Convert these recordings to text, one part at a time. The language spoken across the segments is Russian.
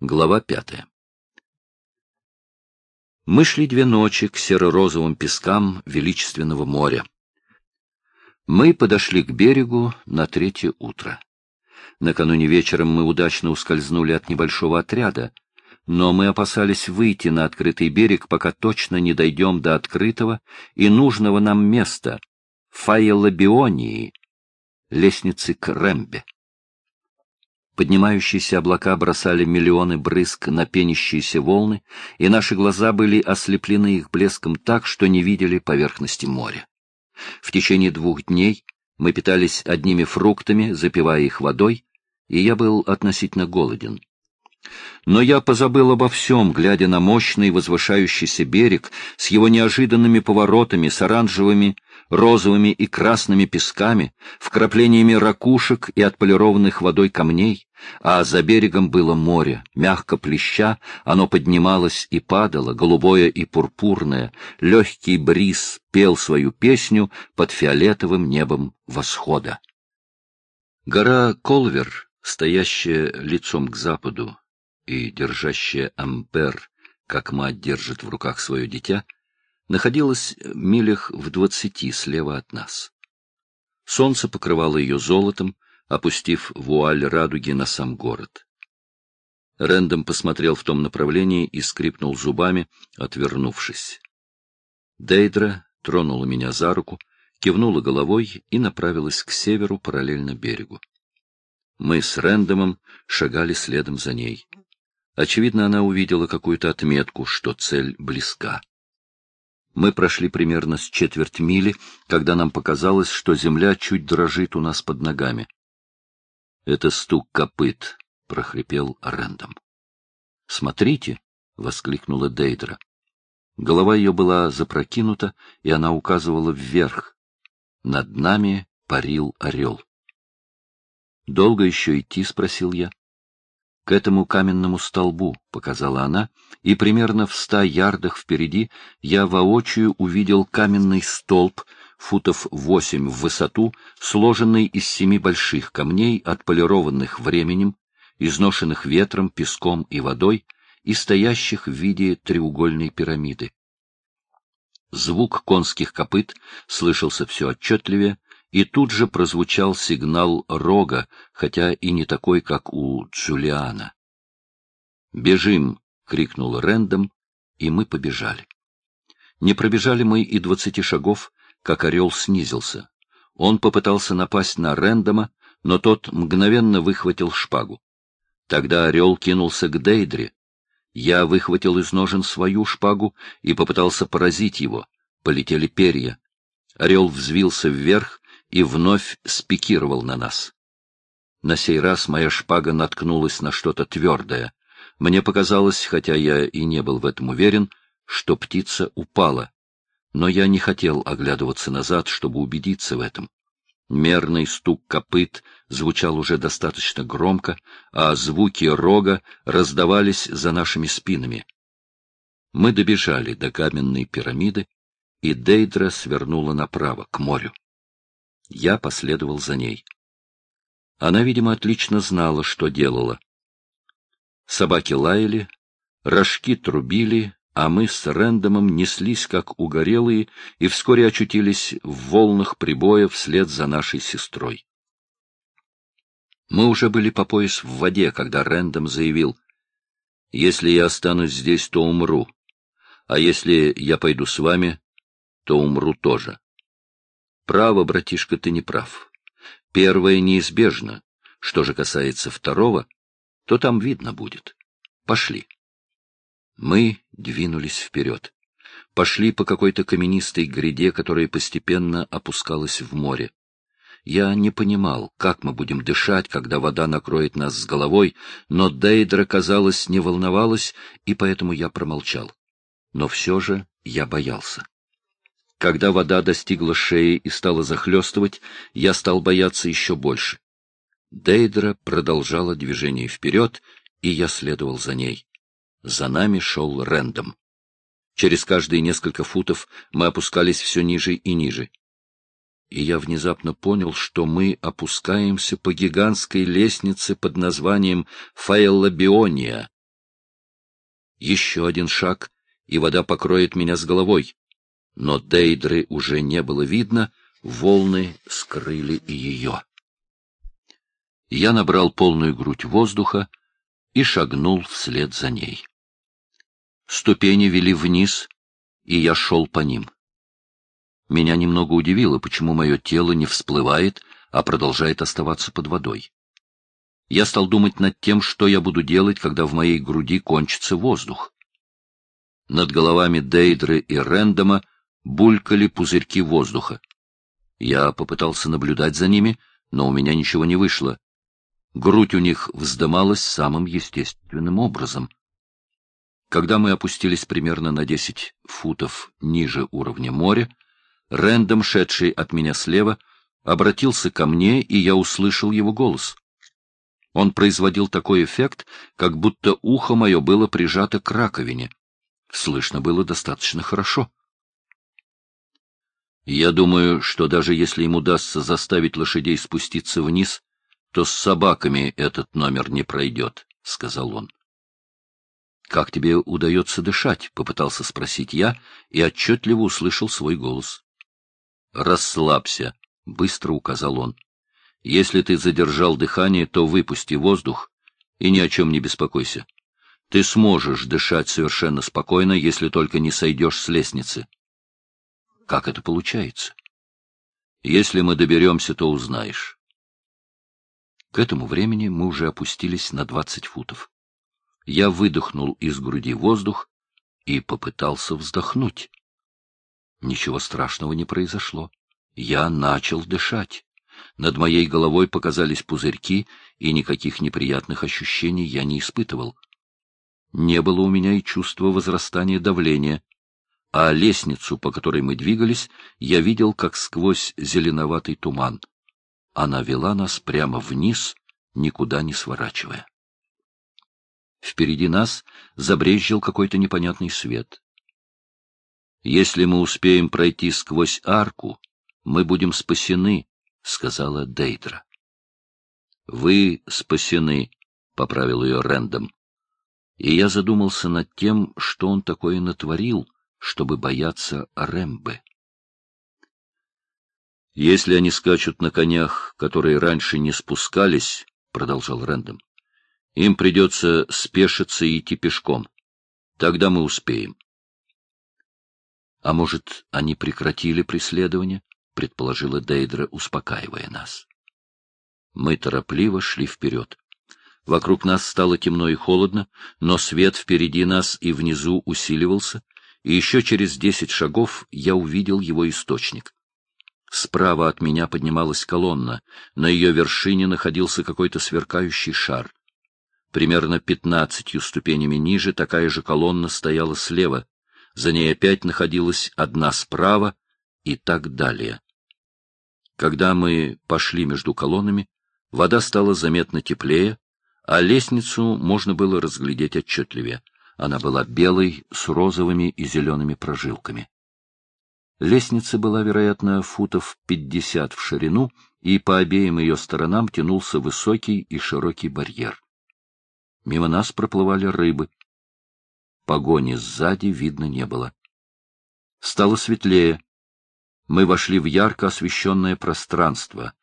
Глава пятая Мы шли две ночи к серо-розовым пескам величественного моря. Мы подошли к берегу на третье утро. Накануне вечером мы удачно ускользнули от небольшого отряда, но мы опасались выйти на открытый берег, пока точно не дойдем до открытого и нужного нам места — Фаеллабионии, лестницы к Рембе. Поднимающиеся облака бросали миллионы брызг на пенящиеся волны, и наши глаза были ослеплены их блеском так, что не видели поверхности моря. В течение двух дней мы питались одними фруктами, запивая их водой, и я был относительно голоден. Но я позабыл обо всем, глядя на мощный возвышающийся берег с его неожиданными поворотами, с оранжевыми, розовыми и красными песками, вкраплениями ракушек и отполированных водой камней, а за берегом было море, мягко плеща, оно поднималось и падало, голубое и пурпурное, легкий бриз пел свою песню под фиолетовым небом восхода. Гора Колвер, стоящая лицом к западу, и держащая ампер, как мать держит в руках свое дитя, находилась милях в двадцати слева от нас. Солнце покрывало ее золотом, опустив вуаль радуги на сам город. Рэндом посмотрел в том направлении и скрипнул зубами, отвернувшись. Дейдра тронула меня за руку, кивнула головой и направилась к северу параллельно берегу. Мы с Рэндомом шагали следом за ней. Очевидно, она увидела какую-то отметку, что цель близка. Мы прошли примерно с четверть мили, когда нам показалось, что земля чуть дрожит у нас под ногами. — Это стук копыт, — прохрипел Рэндом. — Смотрите, — воскликнула Дейдра. Голова ее была запрокинута, и она указывала вверх. Над нами парил орел. — Долго еще идти? — спросил я к этому каменному столбу, — показала она, и примерно в ста ярдах впереди я воочию увидел каменный столб, футов восемь в высоту, сложенный из семи больших камней, отполированных временем, изношенных ветром, песком и водой, и стоящих в виде треугольной пирамиды. Звук конских копыт слышался все отчетливее, и тут же прозвучал сигнал рога, хотя и не такой, как у Джулиана. «Бежим!» — крикнул Рэндом, и мы побежали. Не пробежали мы и двадцати шагов, как орел снизился. Он попытался напасть на Рэндома, но тот мгновенно выхватил шпагу. Тогда орел кинулся к Дейдре. Я выхватил из ножен свою шпагу и попытался поразить его. Полетели перья. Орел взвился вверх и вновь спикировал на нас. На сей раз моя шпага наткнулась на что-то твердое. Мне показалось, хотя я и не был в этом уверен, что птица упала. Но я не хотел оглядываться назад, чтобы убедиться в этом. Мерный стук копыт звучал уже достаточно громко, а звуки рога раздавались за нашими спинами. Мы добежали до каменной пирамиды, и Дейдра свернула направо, к морю. Я последовал за ней. Она, видимо, отлично знала, что делала. Собаки лаяли, рожки трубили, а мы с Рэндомом неслись, как угорелые, и вскоре очутились в волнах прибоя вслед за нашей сестрой. Мы уже были по пояс в воде, когда Рэндом заявил, «Если я останусь здесь, то умру, а если я пойду с вами, то умру тоже». Право, братишка, ты не прав. Первое неизбежно. Что же касается второго, то там видно будет. Пошли. Мы двинулись вперед. Пошли по какой-то каменистой гряде, которая постепенно опускалась в море. Я не понимал, как мы будем дышать, когда вода накроет нас с головой, но Дейдра, казалось, не волновалась, и поэтому я промолчал. Но все же я боялся. Когда вода достигла шеи и стала захлестывать, я стал бояться еще больше. Дейдра продолжала движение вперед, и я следовал за ней. За нами шел Рэндом. Через каждые несколько футов мы опускались все ниже и ниже. И я внезапно понял, что мы опускаемся по гигантской лестнице под названием Фаэллабиония, Еще один шаг, и вода покроет меня с головой. Но Дейдры уже не было видно, волны скрыли и ее. Я набрал полную грудь воздуха и шагнул вслед за ней. Ступени вели вниз, и я шел по ним. Меня немного удивило, почему мое тело не всплывает, а продолжает оставаться под водой. Я стал думать над тем, что я буду делать, когда в моей груди кончится воздух. Над головами Дейдры и Рэндома булькали пузырьки воздуха. Я попытался наблюдать за ними, но у меня ничего не вышло. Грудь у них вздымалась самым естественным образом. Когда мы опустились примерно на десять футов ниже уровня моря, Рэндом, шедший от меня слева, обратился ко мне, и я услышал его голос. Он производил такой эффект, как будто ухо мое было прижато к раковине. Слышно было достаточно хорошо. Я думаю, что даже если им удастся заставить лошадей спуститься вниз, то с собаками этот номер не пройдет, — сказал он. — Как тебе удается дышать? — попытался спросить я и отчетливо услышал свой голос. — Расслабься, — быстро указал он. — Если ты задержал дыхание, то выпусти воздух и ни о чем не беспокойся. Ты сможешь дышать совершенно спокойно, если только не сойдешь с лестницы. Как это получается? Если мы доберемся, то узнаешь. К этому времени мы уже опустились на двадцать футов. Я выдохнул из груди воздух и попытался вздохнуть. Ничего страшного не произошло. Я начал дышать. Над моей головой показались пузырьки, и никаких неприятных ощущений я не испытывал. Не было у меня и чувства возрастания давления а лестницу, по которой мы двигались, я видел как сквозь зеленоватый туман. Она вела нас прямо вниз, никуда не сворачивая. Впереди нас забрезжил какой-то непонятный свет. «Если мы успеем пройти сквозь арку, мы будем спасены», — сказала Дейдра. «Вы спасены», — поправил ее Рэндом. И я задумался над тем, что он такое натворил, чтобы бояться Рэмбе. «Если они скачут на конях, которые раньше не спускались, — продолжал Рэндом, — им придется спешиться и идти пешком. Тогда мы успеем. — А может, они прекратили преследование? — предположила Дейдра, успокаивая нас. Мы торопливо шли вперед. Вокруг нас стало темно и холодно, но свет впереди нас и внизу усиливался — и еще через десять шагов я увидел его источник. Справа от меня поднималась колонна, на ее вершине находился какой-то сверкающий шар. Примерно пятнадцатью ступенями ниже такая же колонна стояла слева, за ней опять находилась одна справа и так далее. Когда мы пошли между колоннами, вода стала заметно теплее, а лестницу можно было разглядеть отчетливее — она была белой, с розовыми и зелеными прожилками. Лестница была, вероятно, футов пятьдесят в ширину, и по обеим ее сторонам тянулся высокий и широкий барьер. Мимо нас проплывали рыбы. Погони сзади видно не было. Стало светлее. Мы вошли в ярко освещенное пространство,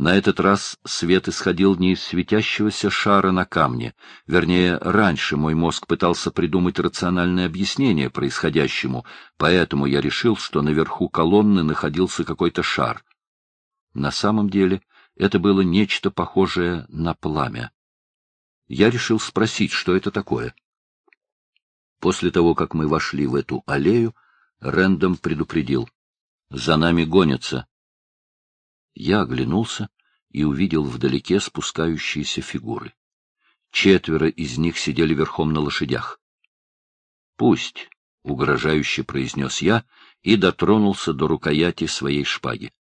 на этот раз свет исходил не из светящегося шара на камне. Вернее, раньше мой мозг пытался придумать рациональное объяснение происходящему, поэтому я решил, что наверху колонны находился какой-то шар. На самом деле это было нечто похожее на пламя. Я решил спросить, что это такое. После того, как мы вошли в эту аллею, Рэндом предупредил. «За нами гонятся. Я оглянулся и увидел вдалеке спускающиеся фигуры. Четверо из них сидели верхом на лошадях. «Пусть», — угрожающе произнес я и дотронулся до рукояти своей шпаги.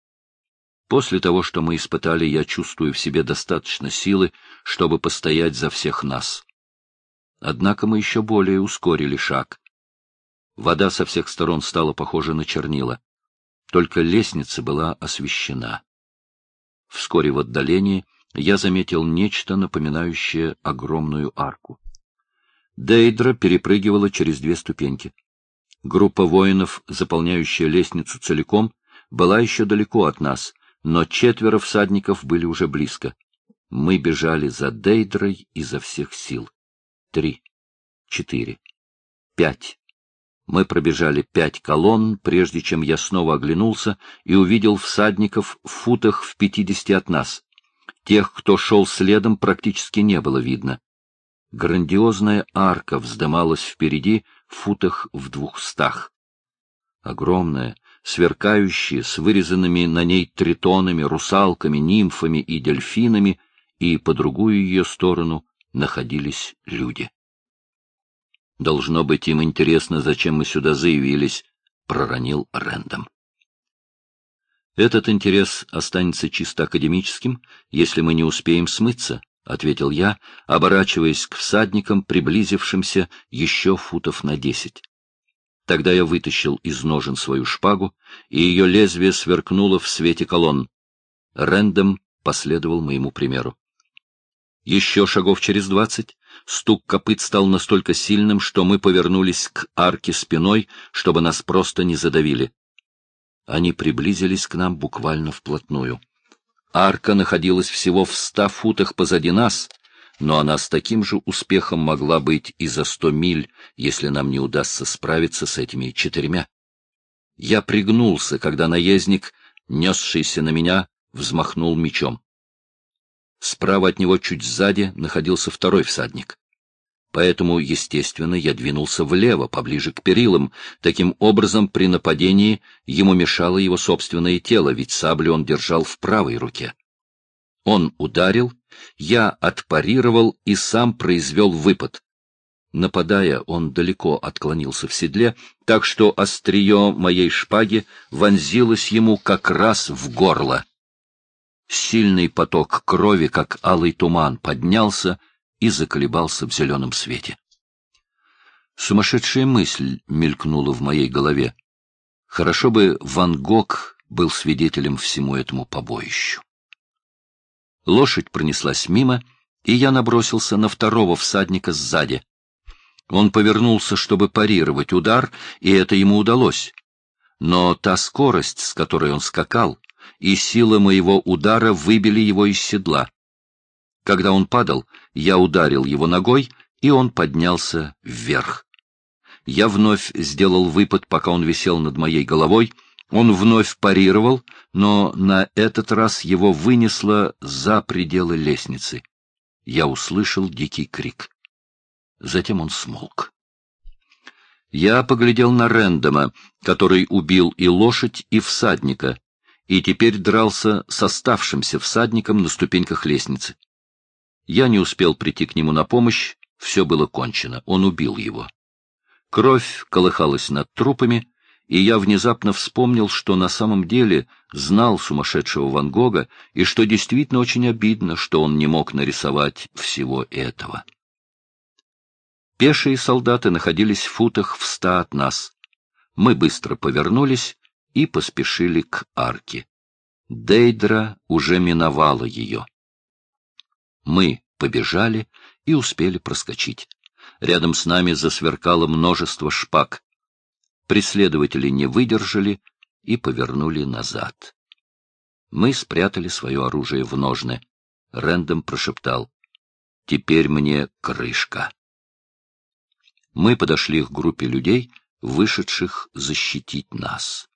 После того, что мы испытали, я чувствую в себе достаточно силы, чтобы постоять за всех нас. Однако мы еще более ускорили шаг. Вода со всех сторон стала похожа на чернила. Только лестница была освещена. Вскоре в отдалении я заметил нечто, напоминающее огромную арку. Дейдра перепрыгивала через две ступеньки. Группа воинов, заполняющая лестницу целиком, была еще далеко от нас, но четверо всадников были уже близко. Мы бежали за Дейдрой изо всех сил. Три, четыре, пять. Мы пробежали пять колонн, прежде чем я снова оглянулся и увидел всадников в футах в пятидесяти от нас. Тех, кто шел следом, практически не было видно. Грандиозная арка вздымалась впереди в футах в двухстах. Огромная, сверкающая, с вырезанными на ней тритонами, русалками, нимфами и дельфинами, и по другую ее сторону находились люди. «Должно быть, им интересно, зачем мы сюда заявились», — проронил Рэндом. «Этот интерес останется чисто академическим, если мы не успеем смыться», — ответил я, оборачиваясь к всадникам, приблизившимся еще футов на десять. Тогда я вытащил из ножен свою шпагу, и ее лезвие сверкнуло в свете колонн. Рэндом последовал моему примеру. Еще шагов через двадцать стук копыт стал настолько сильным, что мы повернулись к арке спиной, чтобы нас просто не задавили. Они приблизились к нам буквально вплотную. Арка находилась всего в ста футах позади нас, но она с таким же успехом могла быть и за сто миль, если нам не удастся справиться с этими четырьмя. Я пригнулся, когда наездник, несшийся на меня, взмахнул мечом. Справа от него чуть сзади находился второй всадник. Поэтому, естественно, я двинулся влево, поближе к перилам. Таким образом, при нападении ему мешало его собственное тело, ведь саблю он держал в правой руке. Он ударил, я отпарировал и сам произвел выпад. Нападая, он далеко отклонился в седле, так что острие моей шпаги вонзилось ему как раз в горло. Сильный поток крови, как алый туман, поднялся, и заколебался в зеленом свете. Сумасшедшая мысль мелькнула в моей голове. Хорошо бы Ван Гог был свидетелем всему этому побоищу. Лошадь пронеслась мимо, и я набросился на второго всадника сзади. Он повернулся, чтобы парировать удар, и это ему удалось. Но та скорость, с которой он скакал, и сила моего удара выбили его из седла. Когда он падал, я ударил его ногой, и он поднялся вверх. Я вновь сделал выпад, пока он висел над моей головой. Он вновь парировал, но на этот раз его вынесло за пределы лестницы. Я услышал дикий крик. Затем он смолк. Я поглядел на Рэндома, который убил и лошадь, и всадника, и теперь дрался с оставшимся всадником на ступеньках лестницы. Я не успел прийти к нему на помощь, все было кончено, он убил его. Кровь колыхалась над трупами, и я внезапно вспомнил, что на самом деле знал сумасшедшего Ван Гога, и что действительно очень обидно, что он не мог нарисовать всего этого. Пешие солдаты находились в футах в ста от нас. Мы быстро повернулись и поспешили к арке. Дейдра уже миновала ее. Мы побежали и успели проскочить. Рядом с нами засверкало множество шпаг. Преследователи не выдержали и повернули назад. Мы спрятали свое оружие в ножны. Рэндом прошептал. «Теперь мне крышка». Мы подошли к группе людей, вышедших защитить нас.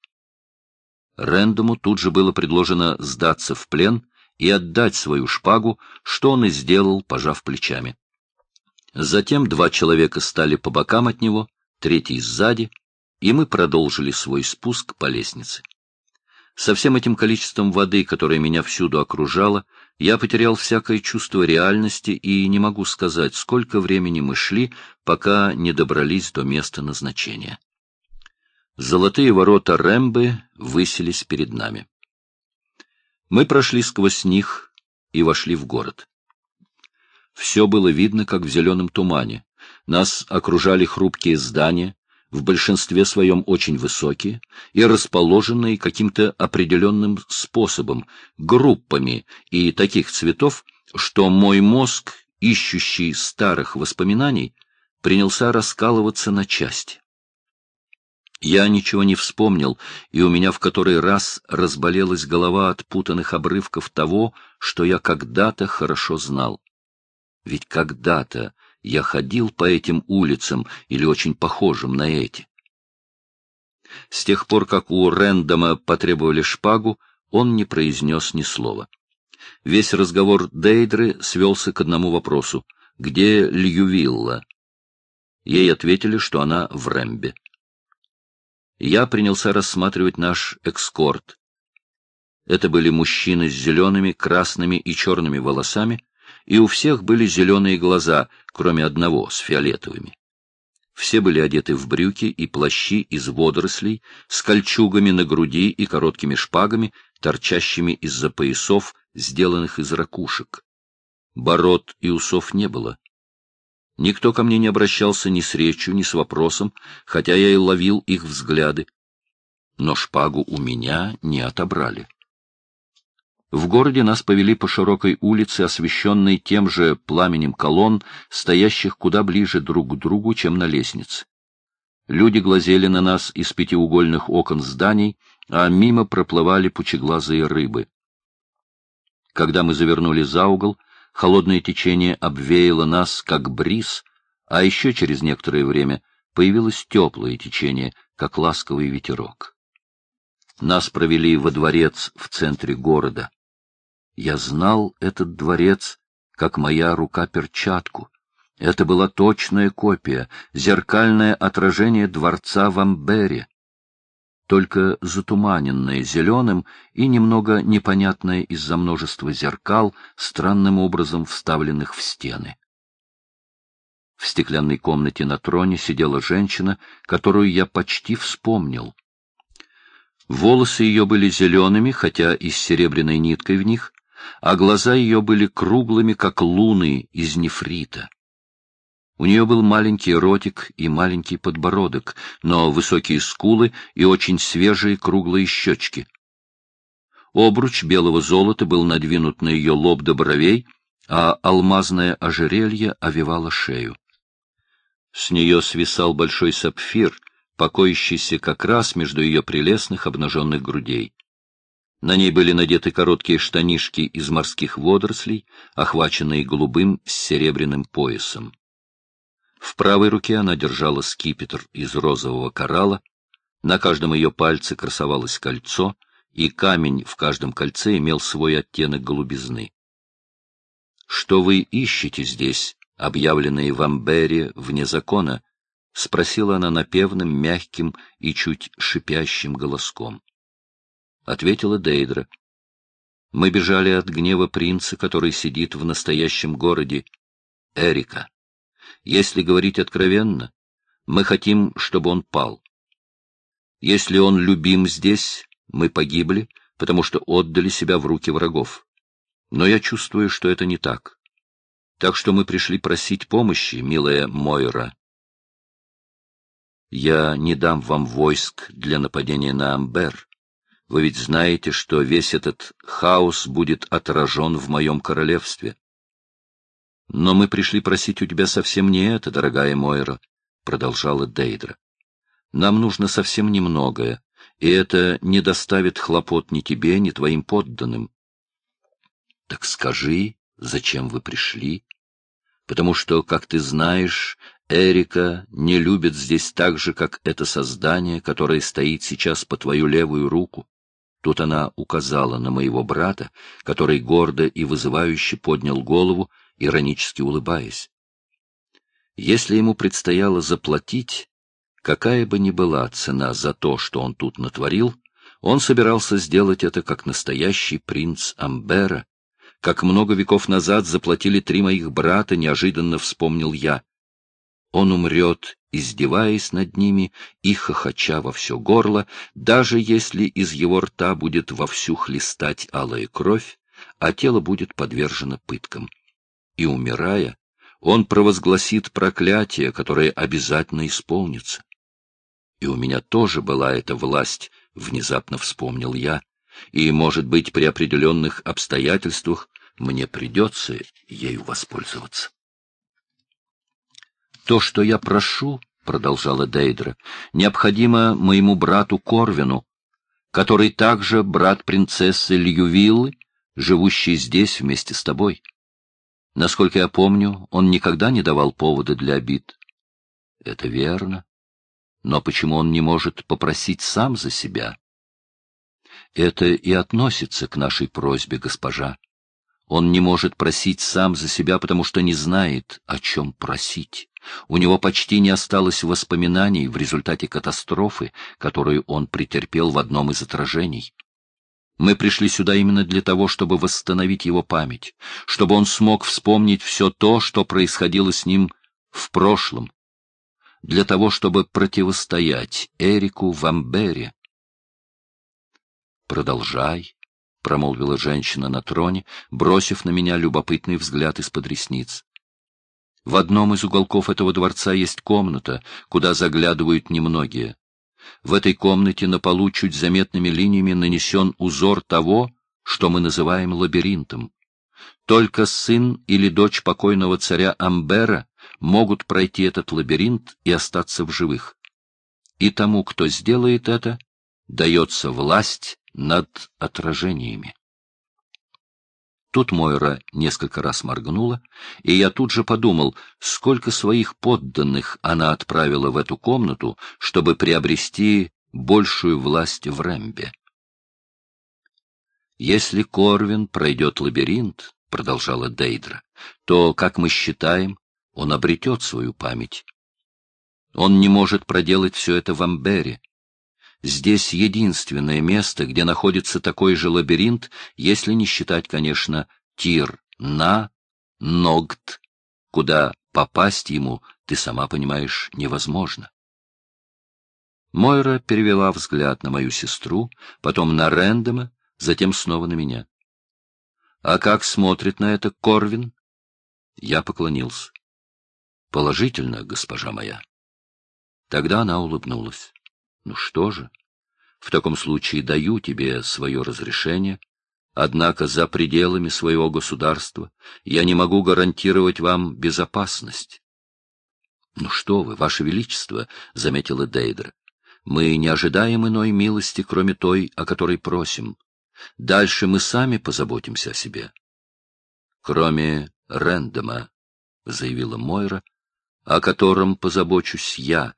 Рэндому тут же было предложено сдаться в плен и отдать свою шпагу, что он и сделал, пожав плечами. Затем два человека стали по бокам от него, третий сзади, и мы продолжили свой спуск по лестнице. Со всем этим количеством воды, которое меня всюду окружало, я потерял всякое чувство реальности и не могу сказать, сколько времени мы шли, пока не добрались до места назначения. Золотые ворота Рэмбы высились перед нами. Мы прошли сквозь них и вошли в город. Все было видно, как в зеленом тумане. Нас окружали хрупкие здания, в большинстве своем очень высокие и расположенные каким-то определенным способом, группами и таких цветов, что мой мозг, ищущий старых воспоминаний, принялся раскалываться на части. Я ничего не вспомнил, и у меня в который раз разболелась голова от путанных обрывков того, что я когда-то хорошо знал. Ведь когда-то я ходил по этим улицам или очень похожим на эти. С тех пор, как у Рэндома потребовали шпагу, он не произнес ни слова. Весь разговор Дейдры свелся к одному вопросу — где Льювилла? Ей ответили, что она в Рэмбе. Я принялся рассматривать наш экскорт. Это были мужчины с зелеными, красными и черными волосами, и у всех были зеленые глаза, кроме одного с фиолетовыми. Все были одеты в брюки и плащи из водорослей, с кольчугами на груди и короткими шпагами, торчащими из-за поясов, сделанных из ракушек. Бород и усов не было. Никто ко мне не обращался ни с речью, ни с вопросом, хотя я и ловил их взгляды. Но шпагу у меня не отобрали. В городе нас повели по широкой улице, освещенной тем же пламенем колонн, стоящих куда ближе друг к другу, чем на лестнице. Люди глазели на нас из пятиугольных окон зданий, а мимо проплывали пучеглазые рыбы. Когда мы завернули за угол, холодное течение обвеяло нас, как бриз, а еще через некоторое время появилось теплое течение, как ласковый ветерок. Нас провели во дворец в центре города. Я знал этот дворец, как моя рука перчатку. Это была точная копия, зеркальное отражение дворца в Амбере, только затуманенное зеленым и немного непонятное из-за множества зеркал, странным образом вставленных в стены. В стеклянной комнате на троне сидела женщина, которую я почти вспомнил. Волосы ее были зелеными, хотя и с серебряной ниткой в них, а глаза ее были круглыми, как луны из нефрита. У нее был маленький ротик и маленький подбородок, но высокие скулы и очень свежие круглые щечки. Обруч белого золота был надвинут на ее лоб до бровей, а алмазное ожерелье овивало шею. С нее свисал большой сапфир, покоящийся как раз между ее прелестных обнаженных грудей. На ней были надеты короткие штанишки из морских водорослей, охваченные голубым с серебряным поясом. В правой руке она держала скипетр из розового коралла, на каждом ее пальце красовалось кольцо, и камень в каждом кольце имел свой оттенок голубизны. — Что вы ищете здесь, объявленные в Амбере вне закона? — спросила она напевным, мягким и чуть шипящим голоском. Ответила Дейдра. Мы бежали от гнева принца, который сидит в настоящем городе, Эрика. Если говорить откровенно, мы хотим, чтобы он пал. Если он любим здесь, мы погибли, потому что отдали себя в руки врагов. Но я чувствую, что это не так. Так что мы пришли просить помощи, милая Мойра. Я не дам вам войск для нападения на Амбер. Вы ведь знаете, что весь этот хаос будет отражен в моем королевстве. Но мы пришли просить у тебя совсем не это, дорогая Мойра, — продолжала Дейдра. Нам нужно совсем немногое, и это не доставит хлопот ни тебе, ни твоим подданным. Так скажи, зачем вы пришли? Потому что, как ты знаешь, Эрика не любит здесь так же, как это создание, которое стоит сейчас по твою левую руку. Тут она указала на моего брата, который гордо и вызывающе поднял голову, иронически улыбаясь. Если ему предстояло заплатить, какая бы ни была цена за то, что он тут натворил, он собирался сделать это как настоящий принц Амбера, как много веков назад заплатили три моих брата, неожиданно вспомнил я. Он умрет, издеваясь над ними и хохоча во все горло, даже если из его рта будет вовсю хлестать алая кровь, а тело будет подвержено пыткам. И, умирая, он провозгласит проклятие, которое обязательно исполнится. И у меня тоже была эта власть, внезапно вспомнил я, и, может быть, при определенных обстоятельствах мне придется ею воспользоваться. То, что я прошу, — продолжала Дейдра, — необходимо моему брату Корвину, который также брат принцессы Льювиллы, живущий здесь вместе с тобой. Насколько я помню, он никогда не давал повода для обид. Это верно. Но почему он не может попросить сам за себя? Это и относится к нашей просьбе, госпожа. Он не может просить сам за себя, потому что не знает, о чем просить. У него почти не осталось воспоминаний в результате катастрофы, которую он претерпел в одном из отражений. Мы пришли сюда именно для того, чтобы восстановить его память, чтобы он смог вспомнить все то, что происходило с ним в прошлом, для того, чтобы противостоять Эрику в Амбере. «Продолжай», — промолвила женщина на троне, бросив на меня любопытный взгляд из-под ресниц. В одном из уголков этого дворца есть комната, куда заглядывают немногие. В этой комнате на полу чуть заметными линиями нанесен узор того, что мы называем лабиринтом. Только сын или дочь покойного царя Амбера могут пройти этот лабиринт и остаться в живых. И тому, кто сделает это, дается власть над отражениями. Тут Мойра несколько раз моргнула, и я тут же подумал, сколько своих подданных она отправила в эту комнату, чтобы приобрести большую власть в Рэмбе. «Если Корвин пройдет лабиринт, — продолжала Дейдра, — то, как мы считаем, он обретет свою память. Он не может проделать все это в Амбере, Здесь единственное место, где находится такой же лабиринт, если не считать, конечно, Тир, На, Ногт, куда попасть ему, ты сама понимаешь, невозможно. Мойра перевела взгляд на мою сестру, потом на Рэндома, затем снова на меня. — А как смотрит на это Корвин? Я поклонился. — Положительно, госпожа моя. Тогда она улыбнулась. Ну что же, в таком случае даю тебе свое разрешение, однако за пределами своего государства я не могу гарантировать вам безопасность. — Ну что вы, ваше величество, — заметила Дейдра, — мы не ожидаем иной милости, кроме той, о которой просим. Дальше мы сами позаботимся о себе. — Кроме Рэндома, — заявила Мойра, — о котором позабочусь я,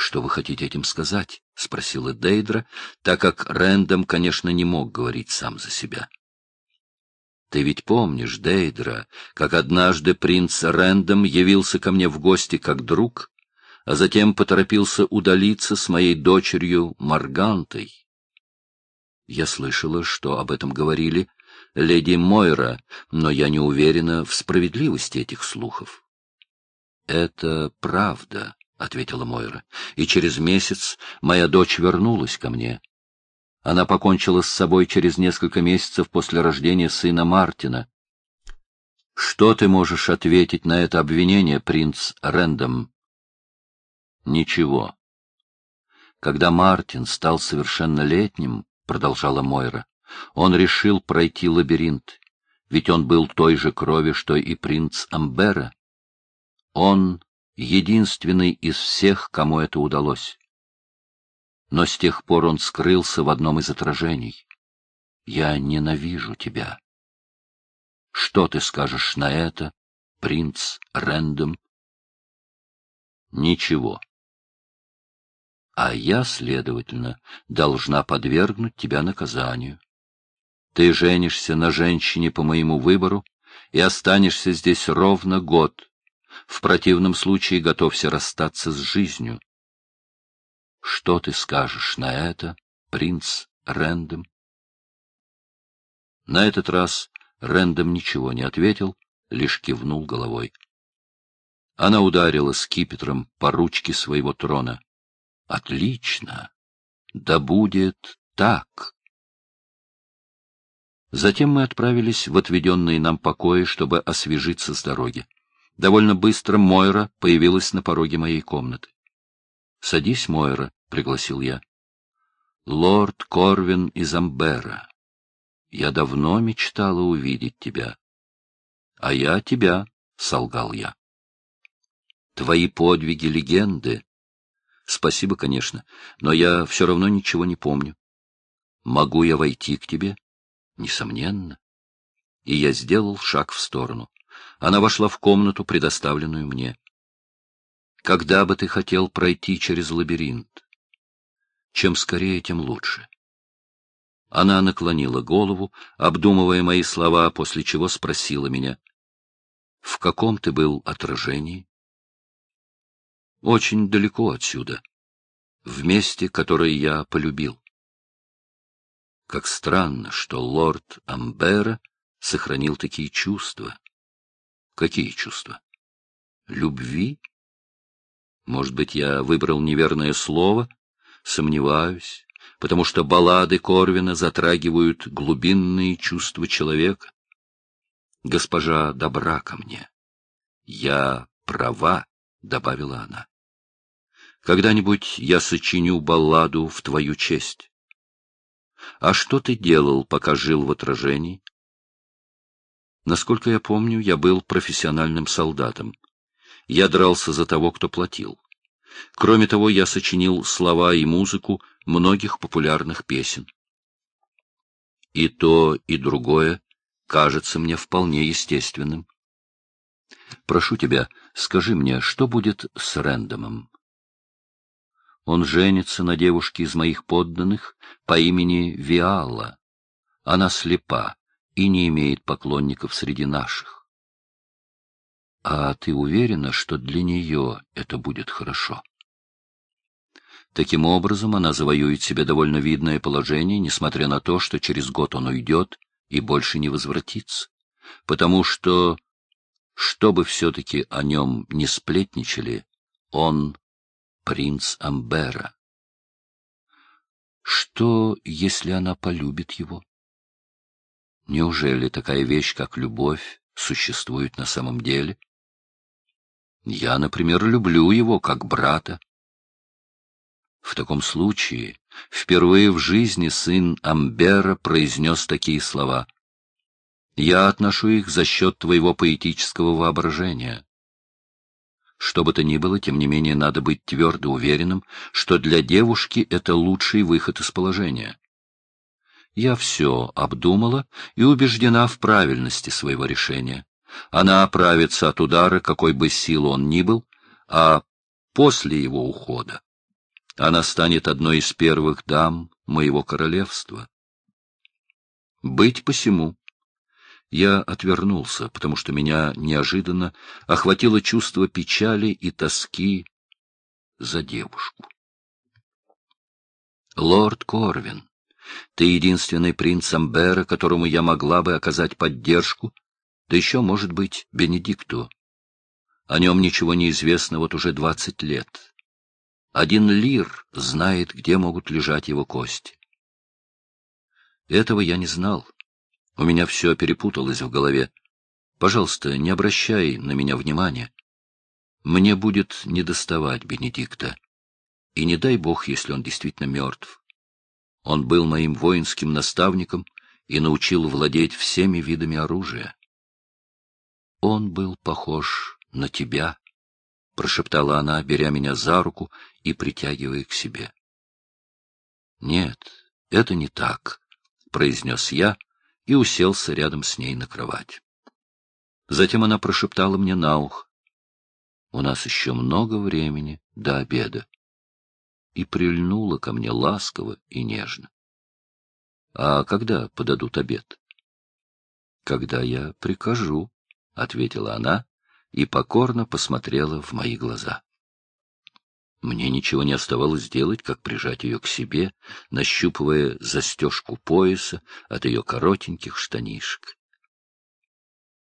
«Что вы хотите этим сказать?» — спросила Дейдра, так как Рэндом, конечно, не мог говорить сам за себя. «Ты ведь помнишь, Дейдра, как однажды принц Рэндом явился ко мне в гости как друг, а затем поторопился удалиться с моей дочерью Маргантой?» Я слышала, что об этом говорили леди Мойра, но я не уверена в справедливости этих слухов. «Это правда», — ответила Мойра, — и через месяц моя дочь вернулась ко мне. Она покончила с собой через несколько месяцев после рождения сына Мартина. Что ты можешь ответить на это обвинение, принц Рэндом? Ничего. Когда Мартин стал совершеннолетним, — продолжала Мойра, — он решил пройти лабиринт, ведь он был той же крови, что и принц Амбера. Он единственный из всех, кому это удалось. Но с тех пор он скрылся в одном из отражений. Я ненавижу тебя. Что ты скажешь на это, принц Рэндом? Ничего. А я, следовательно, должна подвергнуть тебя наказанию. Ты женишься на женщине по моему выбору и останешься здесь ровно год, в противном случае готовься расстаться с жизнью. Что ты скажешь на это, принц Рэндом? На этот раз Рэндом ничего не ответил, лишь кивнул головой. Она ударила скипетром по ручке своего трона. Отлично! Да будет так! Затем мы отправились в отведенные нам покои, чтобы освежиться с дороги. Довольно быстро Мойра появилась на пороге моей комнаты. — Садись, Мойра, — пригласил я. — Лорд Корвин из Амбера. Я давно мечтала увидеть тебя. — А я тебя, — солгал я. Твои подвиги — легенды. Спасибо, конечно, но я все равно ничего не помню. Могу я войти к тебе? Несомненно. И я сделал шаг в сторону. Она вошла в комнату, предоставленную мне. Когда бы ты хотел пройти через лабиринт? Чем скорее, тем лучше. Она наклонила голову, обдумывая мои слова, после чего спросила меня. — В каком ты был отражении? — Очень далеко отсюда. В месте, которое я полюбил. Как странно, что лорд Амбера сохранил такие чувства. Какие чувства? Любви? Может быть, я выбрал неверное слово? Сомневаюсь, потому что баллады Корвина затрагивают глубинные чувства человека. Госпожа добра ко мне. Я права, — добавила она. Когда-нибудь я сочиню балладу в твою честь. А что ты делал, пока жил в отражении? Насколько я помню, я был профессиональным солдатом. Я дрался за того, кто платил. Кроме того, я сочинил слова и музыку многих популярных песен. И то, и другое кажется мне вполне естественным. Прошу тебя, скажи мне, что будет с Рэндомом? Он женится на девушке из моих подданных по имени Виала. Она слепа и не имеет поклонников среди наших. А ты уверена, что для нее это будет хорошо? Таким образом, она завоюет себе довольно видное положение, несмотря на то, что через год он уйдет и больше не возвратится. Потому что, что бы все-таки о нем не сплетничали, он принц Амбера. Что, если она полюбит его? Неужели такая вещь, как любовь, существует на самом деле? Я, например, люблю его как брата. В таком случае впервые в жизни сын Амбера произнес такие слова. «Я отношу их за счет твоего поэтического воображения». Что бы то ни было, тем не менее, надо быть твердо уверенным, что для девушки это лучший выход из положения. Я все обдумала и убеждена в правильности своего решения. Она оправится от удара, какой бы сил он ни был, а после его ухода она станет одной из первых дам моего королевства. Быть посему. Я отвернулся, потому что меня неожиданно охватило чувство печали и тоски за девушку. Лорд Корвин, ты единственный принц Амбера, которому я могла бы оказать поддержку, да еще, может быть, Бенедикту. О нем ничего не известно вот уже двадцать лет. Один лир знает, где могут лежать его кости. Этого я не знал. У меня все перепуталось в голове. Пожалуйста, не обращай на меня внимания. Мне будет недоставать Бенедикта. И не дай бог, если он действительно мертв. Он был моим воинским наставником и научил владеть всеми видами оружия. Он был похож на тебя, — прошептала она, беря меня за руку и притягивая к себе. — Нет, это не так, — произнес я, и уселся рядом с ней на кровать. Затем она прошептала мне на ухо. «У нас еще много времени до обеда» и прильнула ко мне ласково и нежно. — А когда подадут обед? — Когда я прикажу, — ответила она и покорно посмотрела в мои глаза. Мне ничего не оставалось делать, как прижать ее к себе, нащупывая застежку пояса от ее коротеньких штанишек.